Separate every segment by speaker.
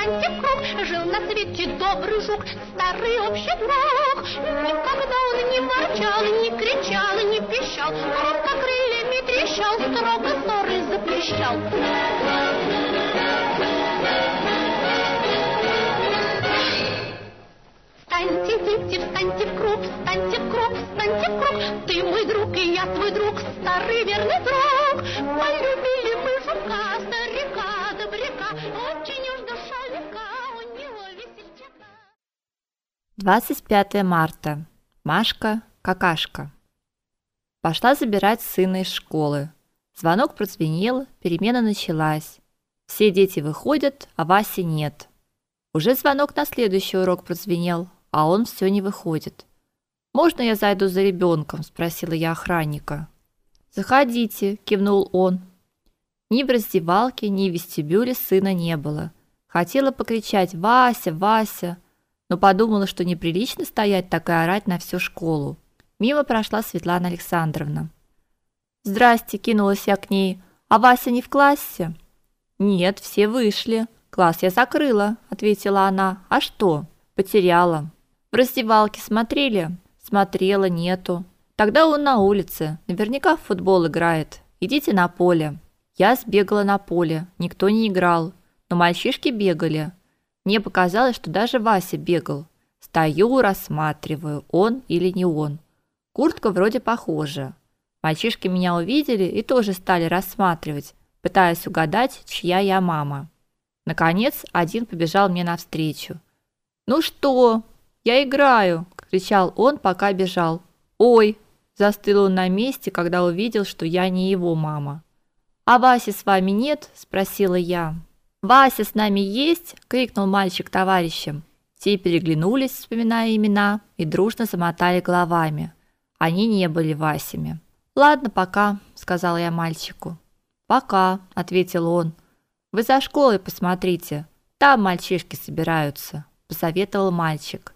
Speaker 1: Жил на свете добрый жук, старый общий друг. Никогда он не ворчал, не кричал, не пищал, Коротко крыльями трещал, строго ссоры запрещал. Встаньте, дети, встаньте в круг, встаньте в круг, встаньте в круг. Ты мой друг, и я твой друг, старый верный друг. Полюбили мы жука, старика, добряка. Очень уж
Speaker 2: 25 марта. Машка, какашка. Пошла забирать сына из школы. Звонок прозвенел, перемена началась. Все дети выходят, а Васи нет. Уже звонок на следующий урок прозвенел, а он все не выходит. Можно я зайду за ребенком?» – спросила я охранника. Заходите, кивнул он. Ни в раздевалке, ни в вестибюле сына не было. Хотела покричать: "Вася, Вася!", но подумала, что неприлично стоять так и орать на всю школу. Мимо прошла Светлана Александровна. "Здрасте", кинулась я к ней. "А Вася не в классе?" "Нет, все вышли. Класс я закрыла", ответила она. "А что?" "Потеряла". В раздевалке смотрели? Смотрела, нету. Тогда он на улице, наверняка в футбол играет. Идите на поле. Я сбегала на поле. Никто не играл, но мальчишки бегали. Мне показалось, что даже Вася бегал. Стою, рассматриваю, он или не он. Куртка вроде похожа. Мальчишки меня увидели и тоже стали рассматривать, пытаясь угадать, чья я мама. Наконец, один побежал мне навстречу. "Ну что, я играю, кричал он, пока бежал. Ой, застыл он на месте, когда увидел, что я не его мама. А Васи с вами нет? спросила я. Вася с нами есть, крикнул мальчик товарищам. Те переглянулись, вспоминая имена, и дружно замотали головами. Они не были Васями. Ладно, пока, сказала я мальчику. Пока, ответил он. Вы за школой посмотрите. Там мальчишки собираются, посоветовал мальчик.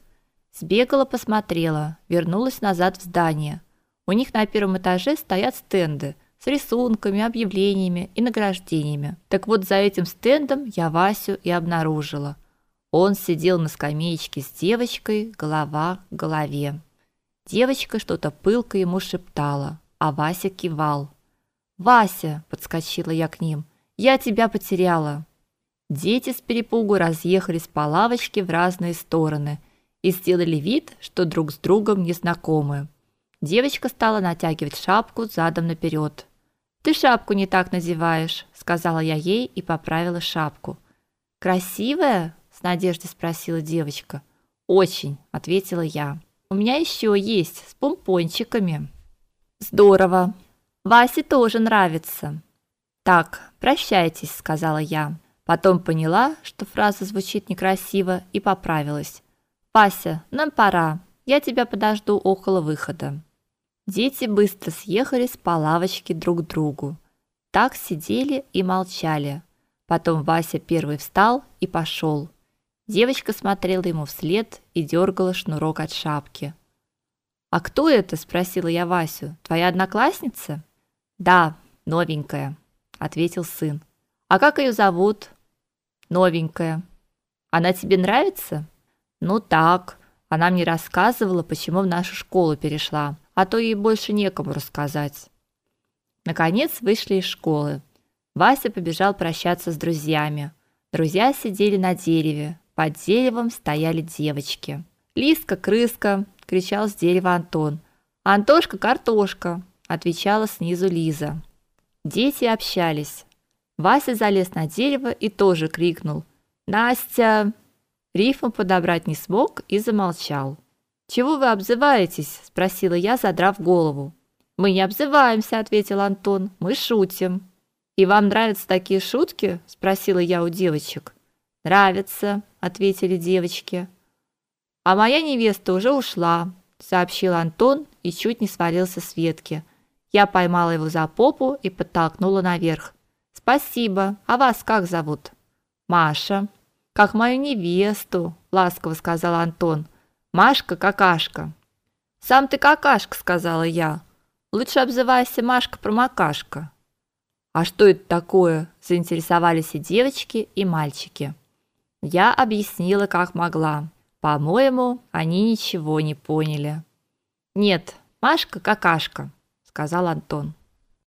Speaker 2: Сбегала, посмотрела, вернулась назад в здание. У них на первом этаже стоят стенды с рисунками, объявлениями и награждениями. Так вот за этим стендом я Васю и обнаружила. Он сидел на скамеечке с девочкой, голова к голове. Девочка что-то пылко ему шептала, а Вася кивал. "Вася", подскочила я к ним. "Я тебя потеряла". Дети с перепугу разъехались по лавочке в разные стороны и сделали вид, что друг с другом не знакомы. Девочка стала натягивать шапку задом наперед. Ты шапку не так надеваешь, сказала я ей и поправила шапку. Красивая? с надеждой спросила девочка. Очень, ответила я. У меня еще есть с помпончиками. Здорово. Васе тоже нравится. Так, прощайтесь, сказала я. Потом поняла, что фраза звучит некрасиво и поправилась. Вася, нам пора. Я тебя подожду около выхода. Дети быстро съехались по лавочке друг к другу. Так сидели и молчали. Потом Вася первый встал и пошел. Девочка смотрела ему вслед и дергала шнурок от шапки. А кто это, спросила я Васю. Твоя одноклассница? Да, новенькая, ответил сын. А как ее зовут? Новенькая. Она тебе нравится? Ну так, она мне рассказывала, почему в нашу школу перешла, а то ей больше некому рассказать. Наконец вышли из школы. Вася побежал прощаться с друзьями. Друзья сидели на дереве. Под деревом стояли девочки. "Лиска, крыска!" кричал с дерева Антон. "Антошка, картошка!" отвечала снизу Лиза. Дети общались. Вася залез на дерево и тоже крикнул: "Настя!" Рифм подобрать не смог и замолчал. "Чего вы обзываетесь?" спросила я, задрав голову. "Мы не обзываемся", ответил Антон. "Мы шутим". "И вам нравятся такие шутки?" спросила я у девочек. "Нравится", ответили девочки. "А моя невеста уже ушла", сообщил Антон и чуть не свалился с ветки. Я поймала его за попу и подтолкнула наверх. "Спасибо. А вас как зовут?" "Маша" как мою невесту, ласково сказал Антон. Машка какашка. Сам ты какашка, сказала я. Лучше обзывайся Машка промокашка. А что это такое? заинтересовались и девочки, и мальчики. Я объяснила, как могла. По-моему, они ничего не поняли. Нет, Машка какашка, сказал Антон.